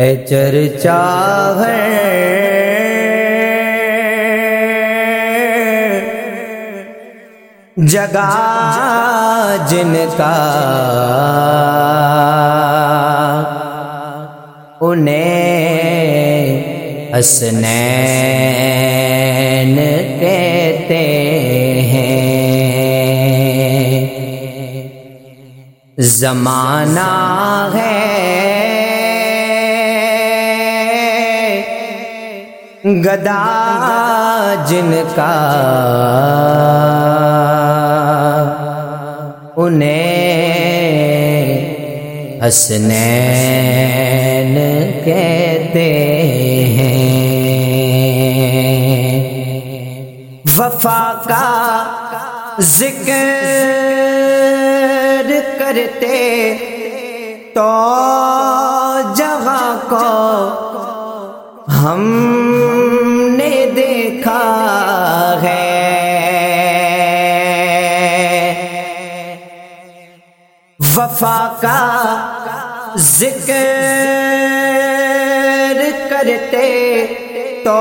ہے چرچا ہے۔ جگہ جن کا انہیں حسنین کہتے ہیں۔ زمانہ ہے۔ گدا جن کا انہیں حسنین کہتے ہیں۔ وفا کا ذکر کرتے تو جگہ کو ہم نے دیکھا ہے۔ وفا کا ذکر کرتے تو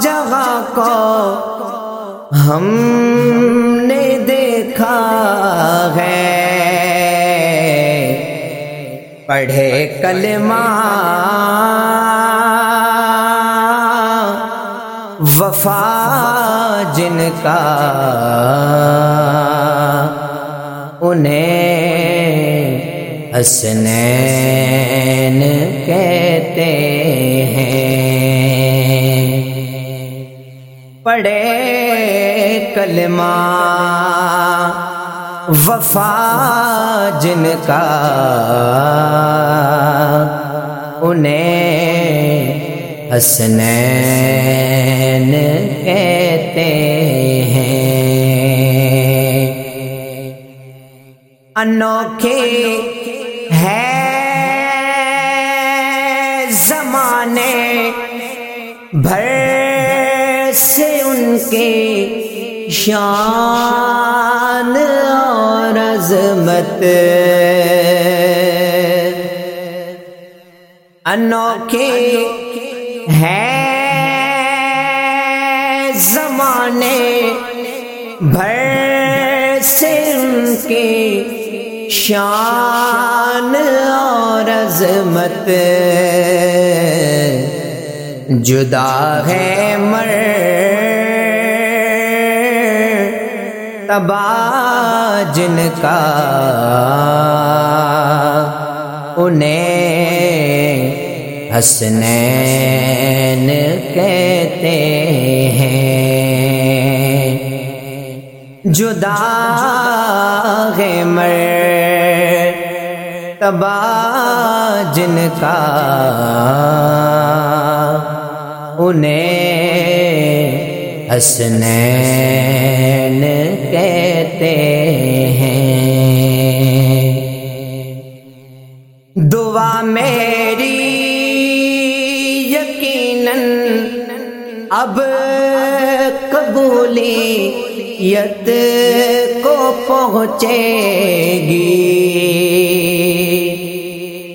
جگہ کو ہم نے دیکھا ہے۔ پڑھے کلمہ وفا جن کا انہیں حسنین کہتے ہیں۔ پڑے کلمہ وفا جن کا حسنین کہتے ہیں۔ انوکھے ہے زمانے بھر سے ان کے شان اور عظمت۔ انوکھے ہے زمانے بھر سے ان کے شان اور عظمت جدا ہے مر تبا جن کا انہیں حسنین کہتے ہیں۔ جدا ہے مر تبا جن کا انہیں حسنین کہتے ہیں۔ دعا میری اب قبولیت کو پہنچے گی۔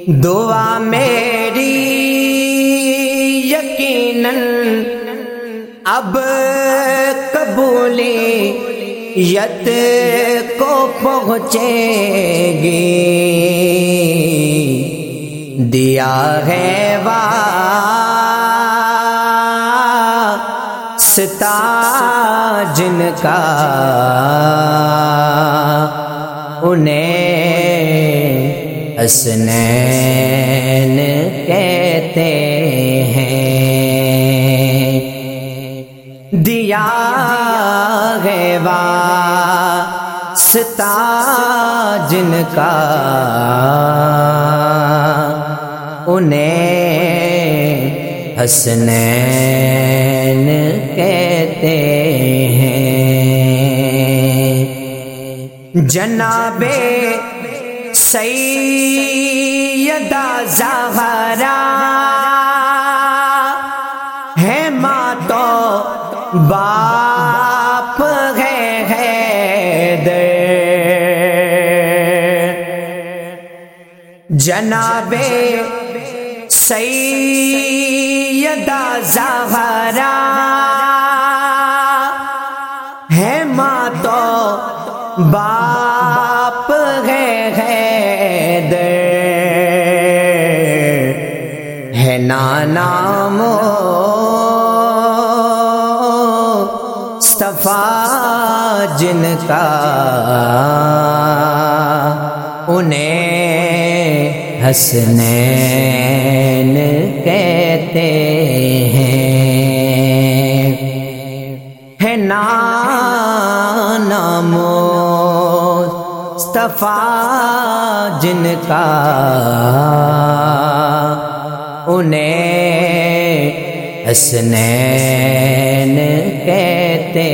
دعا میری یقیناً اب قبولیت کو پہنچے گی۔ دیا ہے واسطہ جن کا انہیں حسنین کہتے ہیں۔ دیا ہے واسطہ جن کا انہیں حسنین جناب سیدہ زہرا ہے ماں تو باپ ہے حیدر۔ جناب سیدہ زہرا ہے ماں تو باپ ہے حیدر ہے نانا مصطفیٰ جن کا انہیں حسنین کہتے ہیں۔ ہے نانا مصطفیٰ، جن کا انہیں حسنین کہتے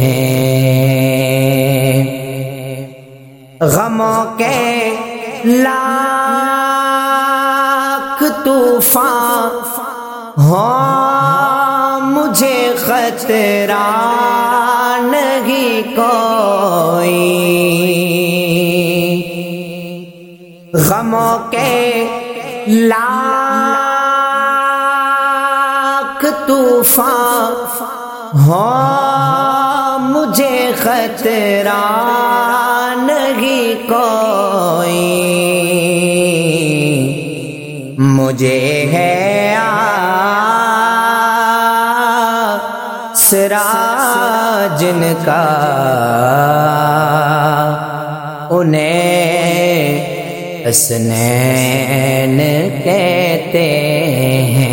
ہیں۔ غموں کے لاکھ طوفان ہو مجھے خطرہ نہیں کوئی۔ غموں کے لاکھ طوفان ہو مجھے خطرہ نہیں کوئی مجھے ہے سرا جن کا انہیں اسنین کہتے ہیں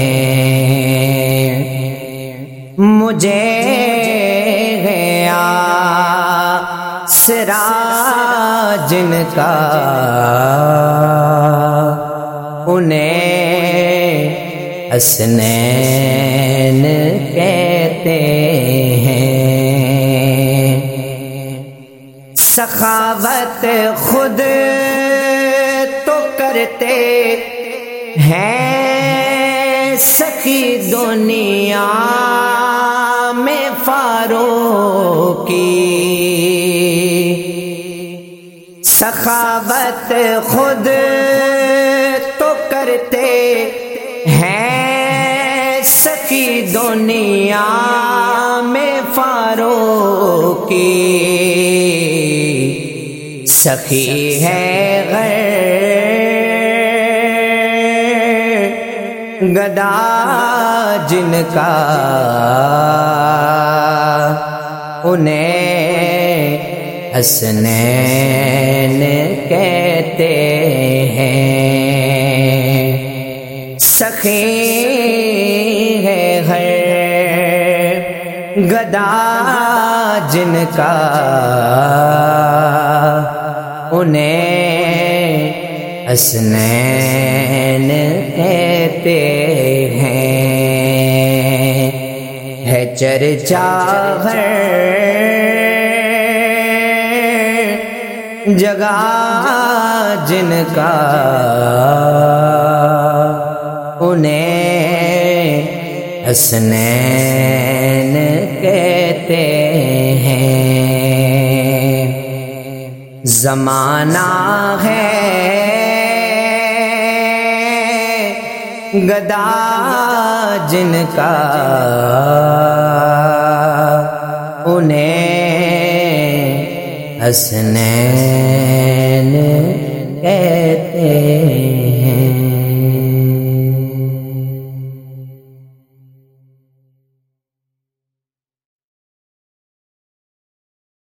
مجھے گیا سرا جن کا انہیں اسنین کہتے ہیں۔ سخاوت خود کرتے ہیں سخی دنیا میں فارو کی سخاوت خود تو کرتے ہیں سخی دنیا میں فارو کی سخی ہے غیر گدا جن کا انہیں حسنین کہتے ہیں۔ سخی ہے گھر گدا جن کا انہیں حسنین کہتے ہیں۔ ہے چرچا جگہ جن کا انہیں حسنین کہتے ہیں۔ زمانہ ہے گدا جن کا انہیں حسنین